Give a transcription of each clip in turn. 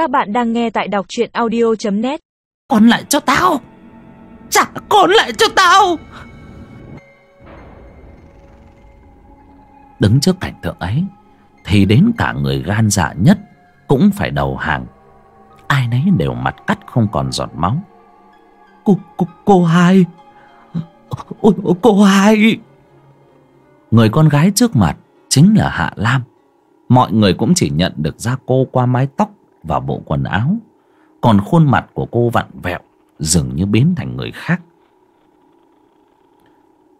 Các bạn đang nghe tại đọc truyện audio.net Con lại cho tao. Trả con lại cho tao. Đứng trước cảnh tượng ấy Thì đến cả người gan dạ nhất Cũng phải đầu hàng. Ai nấy đều mặt cắt không còn giọt máu. Cô, cô, cô hai. Ôi, ôi cô hai. Người con gái trước mặt Chính là Hạ Lam. Mọi người cũng chỉ nhận được ra cô qua mái tóc và bộ quần áo, Còn khuôn mặt của cô vặn vẹo, Dường như biến thành người khác.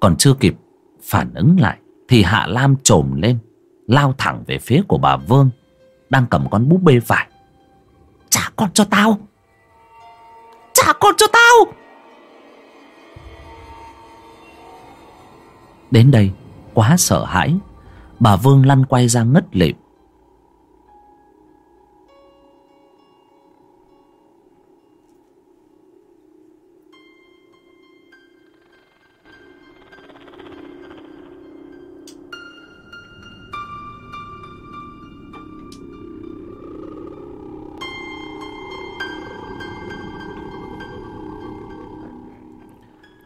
Còn chưa kịp phản ứng lại, Thì Hạ Lam trồm lên, Lao thẳng về phía của bà Vương, Đang cầm con búp bê vải Trả con cho tao! Trả con cho tao! Đến đây, quá sợ hãi, Bà Vương lăn quay ra ngất lịm.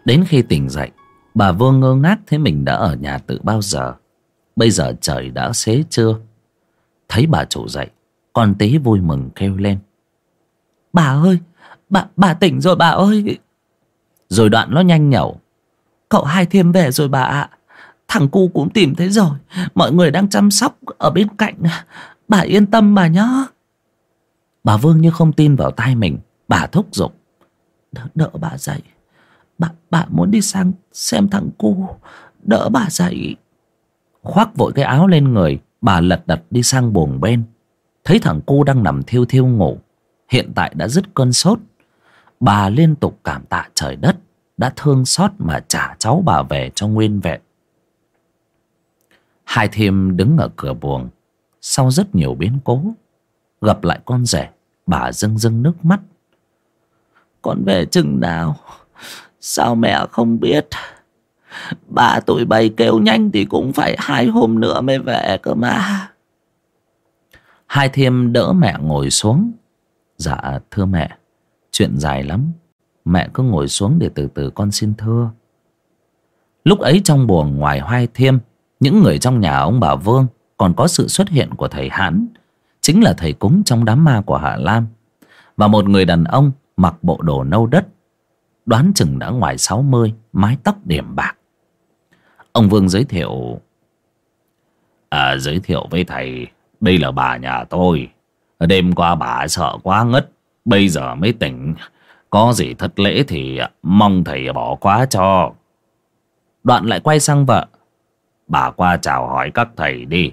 Đến khi tỉnh dậy Bà Vương ngơ ngác thấy mình đã ở nhà từ bao giờ. Bây giờ trời đã xế trưa. Thấy bà chủ dậy Con tí vui mừng kêu lên. Bà ơi Bà, bà tỉnh rồi bà ơi. Rồi đoạn nó nhanh nhẩu. Cậu hai thêm về rồi bà ạ. Thằng cu cũng tìm thấy rồi. Mọi người đang chăm sóc ở bên cạnh. Bà yên tâm bà nhá. Bà Vương như không tin vào tai mình. Bà thúc giục. Đỡ, đỡ bà dậy. Bà, bà muốn đi sang xem thằng cu. Đỡ bà dậy. Khoác vội cái áo lên người. Bà lật đật đi sang buồng bên. Thấy thằng cu đang nằm thiêu thiêu ngủ. Hiện tại đã dứt cơn sốt. Bà liên tục cảm tạ trời đất. Đã thương xót mà trả cháu bà về cho nguyên vẹn. Hai thêm đứng ở cửa buồng. Sau rất nhiều biến cố Gặp lại con rể Bà rưng rưng nước mắt. Con về chừng nào? Sao mẹ không biết? Bà tụi bay kêu nhanh Thì cũng phải hai hôm nữa mới về cơ mà. Hai thiêm đỡ mẹ ngồi xuống. Dạ thưa mẹ, Chuyện dài lắm. Mẹ cứ ngồi xuống để từ từ con xin thưa. Lúc ấy trong buồng ngoài hoai thiêm, Những người trong nhà ông bà Vương Còn có sự xuất hiện của thầy Hãn, Chính là thầy cúng trong đám ma của Hạ Lam. Và một người đàn ông Mặc bộ đồ nâu đất Đoán chừng đã ngoài sáu mươi, Mái tóc điểm bạc. Ông Vương giới thiệu À giới thiệu với thầy, Đây là bà nhà tôi. Đêm qua bà sợ quá ngất, Bây giờ mới tỉnh. Có gì thất lễ thì mong thầy bỏ qua cho. Đoạn lại quay sang vợ, Bà qua chào hỏi các thầy đi.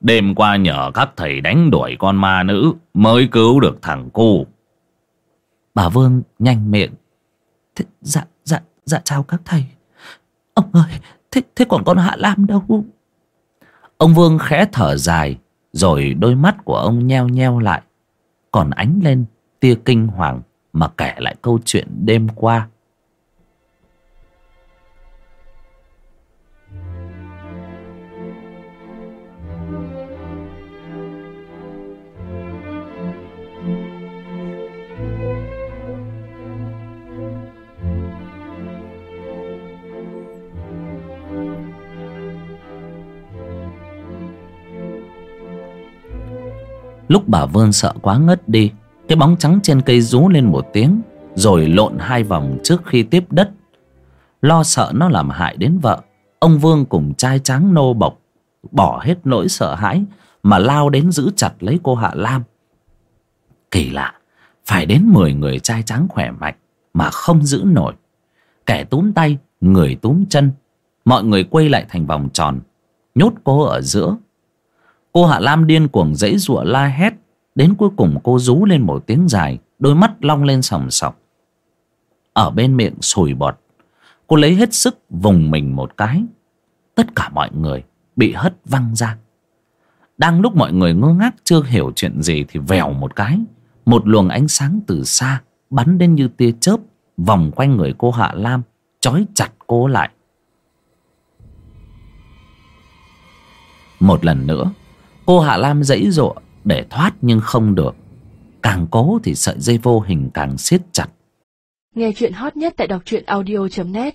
Đêm qua nhờ các thầy đánh đuổi con ma nữ Mới cứu được thằng cu. Bà Vương nhanh miệng thế, Dạ dạ dạ chào các thầy. Ông ơi thế, thế còn con Hạ Lam đâu? Ông Vương khẽ thở dài Rồi đôi mắt của ông nheo nheo lại. Còn ánh lên tia kinh hoàng Mà kể lại câu chuyện đêm qua. Lúc bà Vương sợ quá ngất đi, Cái bóng trắng trên cây rú lên một tiếng, Rồi lộn hai vòng trước khi tiếp đất. Lo sợ nó làm hại đến vợ, Ông Vương cùng trai tráng nô bộc Bỏ hết nỗi sợ hãi Mà lao đến giữ chặt lấy cô Hạ Lam. Kỳ lạ, Phải đến mười người trai tráng khỏe mạnh Mà không giữ nổi. Kẻ túm tay, Người túm chân, Mọi người quay lại thành vòng tròn, Nhốt cô ở giữa. Cô Hạ Lam điên cuồng dãy rụa la hét. Đến cuối cùng cô rú lên một tiếng dài, Đôi mắt long lên sòng sọc. Ở bên miệng sùi bọt, Cô lấy hết sức vùng mình một cái. Tất cả mọi người bị hất văng ra. Đang lúc mọi người ngơ ngác chưa hiểu chuyện gì Thì vèo một cái. Một luồng ánh sáng từ xa Bắn đến như tia chớp, Vòng quanh người cô Hạ Lam Chói chặt cô lại. Một lần nữa Cô Hạ Lam dãy dụa để thoát nhưng không được. Càng cố thì sợi dây vô hình càng siết chặt. Nghe chuyện hot nhất tại đọc truyện audio.net